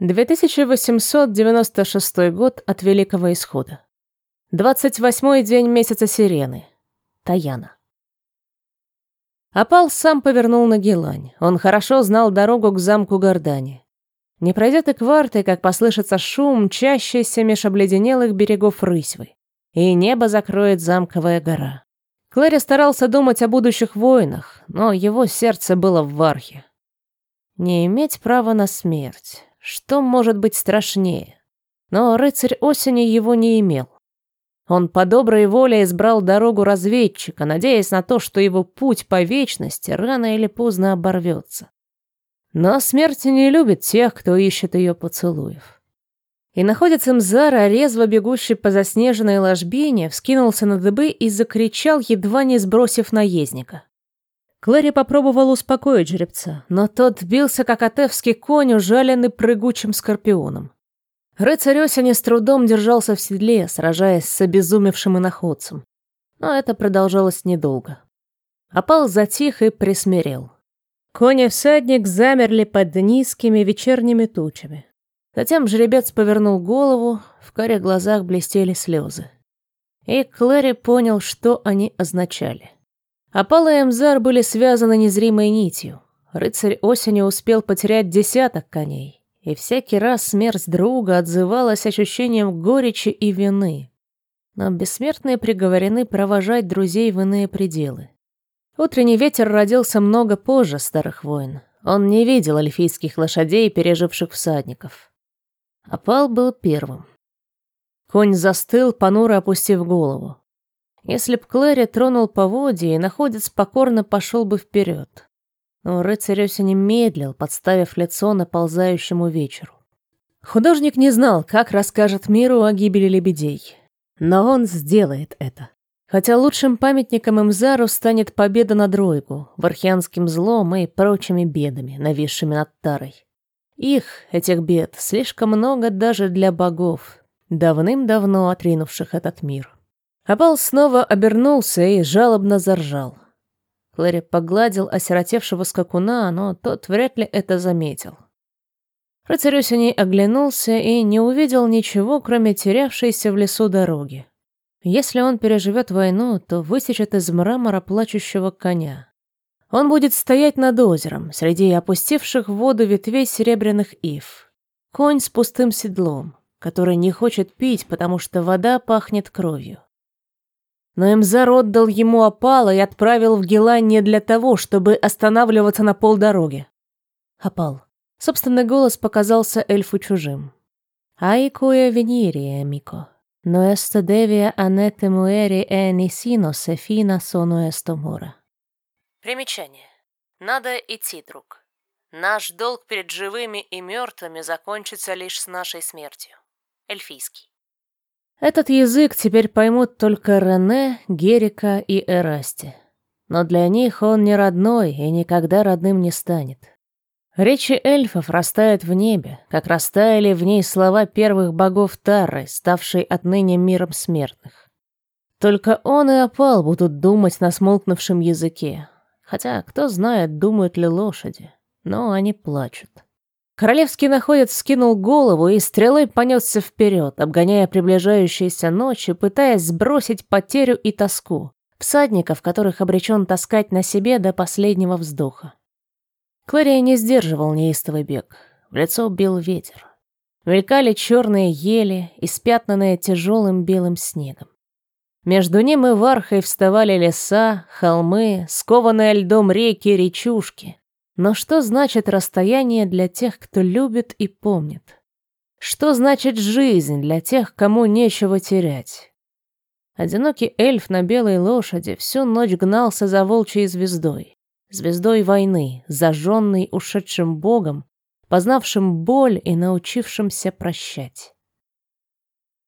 2896 год от Великого Исхода. 28-й день месяца Сирены. Таяна. Апал сам повернул на Гелань. Он хорошо знал дорогу к замку Гордани. Не пройдет и кварты, как послышится шум, мчащийся меж обледенелых берегов Рысьвы. И небо закроет замковая гора. Клэри старался думать о будущих войнах, но его сердце было в вархе. Не иметь права на смерть. Что может быть страшнее? Но рыцарь осени его не имел. Он по доброй воле избрал дорогу разведчика, надеясь на то, что его путь по вечности рано или поздно оборвется. Но смерть не любит тех, кто ищет ее поцелуев. И находится Мзара, резво бегущий по заснеженной ложбине, вскинулся на дыбы и закричал, едва не сбросив наездника. Клэри попробовал успокоить жеребца, но тот бился, как отевский конь, ужаленный прыгучим скорпионом. Рыцарь осени с трудом держался в седле, сражаясь с обезумевшим иноходцем. Но это продолжалось недолго. Опал затих и присмирел. Кони всадник замерли под низкими вечерними тучами. Затем жеребец повернул голову, в коре глазах блестели слезы. И Клэри понял, что они означали. Опал и Эмзар были связаны незримой нитью. Рыцарь осени успел потерять десяток коней, и всякий раз смерть друга отзывалась ощущением горечи и вины. Но бессмертные приговорены провожать друзей в иные пределы. Утренний ветер родился много позже старых войн. Он не видел эльфийских лошадей, переживших всадников. Опал был первым. Конь застыл, понуро опустив голову. Если б Клэри тронул поводья, и находец покорно пошел бы вперед. Но рыцарь осени медлил, подставив лицо наползающему вечеру. Художник не знал, как расскажет миру о гибели лебедей. Но он сделает это. Хотя лучшим памятником Имзару станет победа над Ройгу, вархианским злом и прочими бедами, нависшими над Тарой. Их, этих бед, слишком много даже для богов, давным-давно отринувших этот мир. Апал снова обернулся и жалобно заржал. Клэри погладил осиротевшего скакуна, но тот вряд ли это заметил. Рыцарь осеней оглянулся и не увидел ничего, кроме терявшейся в лесу дороги. Если он переживет войну, то высечет из мрамора плачущего коня. Он будет стоять над озером, среди опустивших в воду ветвей серебряных ив. Конь с пустым седлом, который не хочет пить, потому что вода пахнет кровью. Но Эмзар отдал ему опала и отправил в Гелань не для того, чтобы останавливаться на полдороги. Опал. Собственный голос показался эльфу чужим. «Айкуя венирия, Мико. Но эсто девия анете муэри э нисино сефина сону эсто мура». Примечание. Надо идти, друг. Наш долг перед живыми и мертвыми закончится лишь с нашей смертью. Эльфийский. Этот язык теперь поймут только Рене, Герика и Эрасти. Но для них он не родной и никогда родным не станет. Речи эльфов растают в небе, как растаяли в ней слова первых богов Тарры, ставшей отныне миром смертных. Только он и опал будут думать на смолкнувшем языке. Хотя, кто знает, думают ли лошади. Но они плачут. Королевский находец скинул голову и стрелой понесся вперед, обгоняя приближающиеся ночи, пытаясь сбросить потерю и тоску, всадников, которых обречен таскать на себе до последнего вздоха. Клария не сдерживал неистовый бег. В лицо бил ветер. Мелькали черные ели, испятнанные тяжелым белым снегом. Между ним и Вархой вставали леса, холмы, скованные льдом реки, речушки. Но что значит расстояние для тех, кто любит и помнит? Что значит жизнь для тех, кому нечего терять? Одинокий эльф на белой лошади всю ночь гнался за волчьей звездой. Звездой войны, зажженной ушедшим богом, познавшим боль и научившимся прощать.